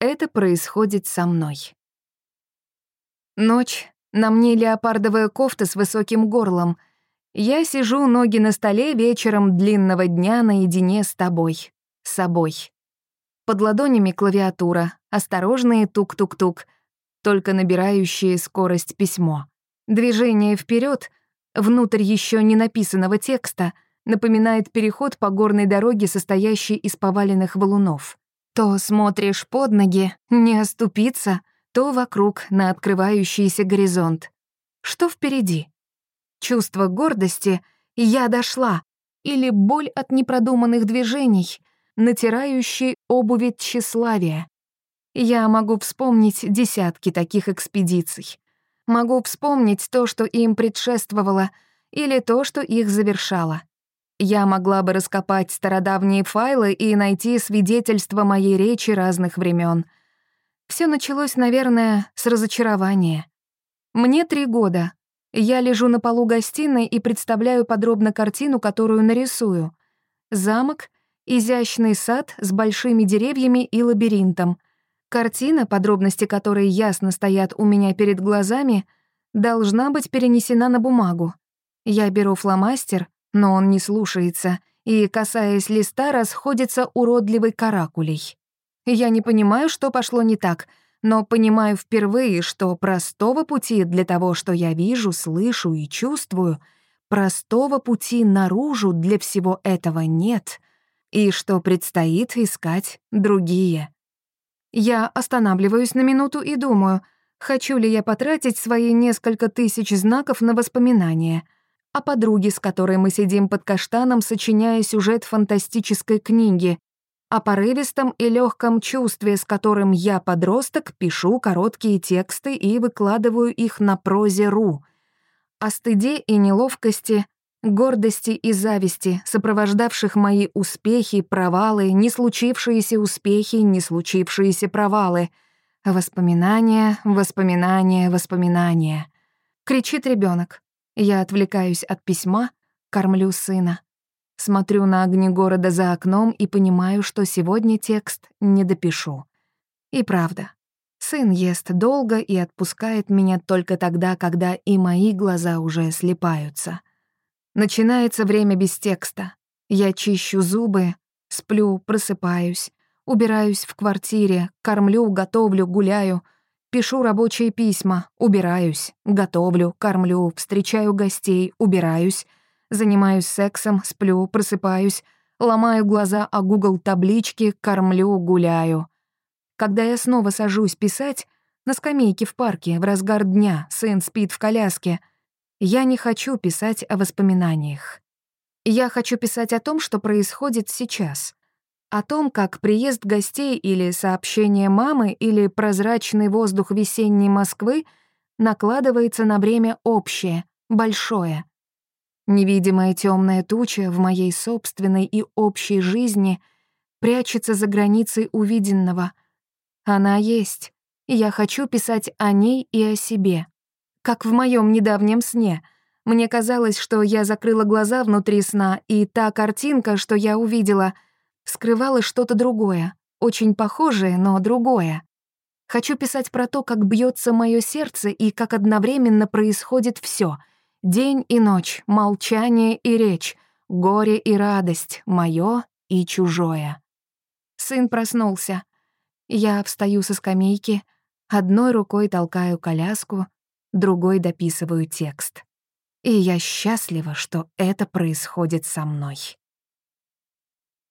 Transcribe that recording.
это происходит со мной. Ночь, на мне леопардовая кофта с высоким горлом. Я сижу, ноги на столе вечером длинного дня наедине с тобой, с собой. Под ладонями клавиатура, осторожные тук-тук-тук, только набирающие скорость письмо. Движение вперед, внутрь еще не написанного текста, напоминает переход по горной дороге, состоящей из поваленных валунов. То смотришь под ноги, не оступиться, то вокруг на открывающийся горизонт. Что впереди? Чувство гордости «я дошла» или боль от непродуманных движений, натирающий обуви тщеславия. Я могу вспомнить десятки таких экспедиций. Могу вспомнить то, что им предшествовало, или то, что их завершало. Я могла бы раскопать стародавние файлы и найти свидетельства моей речи разных времен. Все началось, наверное, с разочарования. Мне три года. Я лежу на полу гостиной и представляю подробно картину, которую нарисую. Замок, изящный сад с большими деревьями и лабиринтом. Картина, подробности которой ясно стоят у меня перед глазами, должна быть перенесена на бумагу. Я беру фломастер, но он не слушается и, касаясь листа, расходится уродливой каракулей. Я не понимаю, что пошло не так, но понимаю впервые, что простого пути для того, что я вижу, слышу и чувствую, простого пути наружу для всего этого нет, и что предстоит искать другие. Я останавливаюсь на минуту и думаю, хочу ли я потратить свои несколько тысяч знаков на воспоминания о подруге, с которой мы сидим под каштаном, сочиняя сюжет фантастической книги, о порывистом и легком чувстве, с которым я, подросток, пишу короткие тексты и выкладываю их на прозе.ру, о стыде и неловкости, гордости и зависти, сопровождавших мои успехи, провалы, не случившиеся успехи, не случившиеся провалы. Воспоминания, воспоминания, воспоминания. Кричит ребенок. Я отвлекаюсь от письма, кормлю сына. Смотрю на огни города за окном и понимаю, что сегодня текст не допишу. И правда, сын ест долго и отпускает меня только тогда, когда и мои глаза уже слепаются. Начинается время без текста. Я чищу зубы, сплю, просыпаюсь, убираюсь в квартире, кормлю, готовлю, гуляю, пишу рабочие письма, убираюсь, готовлю, кормлю, встречаю гостей, убираюсь, занимаюсь сексом, сплю, просыпаюсь, ломаю глаза о Google таблички, кормлю, гуляю. Когда я снова сажусь писать, на скамейке в парке в разгар дня сын спит в коляске — я не хочу писать о воспоминаниях. Я хочу писать о том, что происходит сейчас. О том, как приезд гостей или сообщение мамы или прозрачный воздух весенней Москвы накладывается на время общее, большое. Невидимая темная туча в моей собственной и общей жизни прячется за границей увиденного. Она есть, и я хочу писать о ней и о себе как в моем недавнем сне. Мне казалось, что я закрыла глаза внутри сна, и та картинка, что я увидела, скрывала что-то другое, очень похожее, но другое. Хочу писать про то, как бьется мое сердце и как одновременно происходит все: День и ночь, молчание и речь, горе и радость, мое и чужое. Сын проснулся. Я встаю со скамейки, одной рукой толкаю коляску, другой дописываю текст. И я счастлива, что это происходит со мной.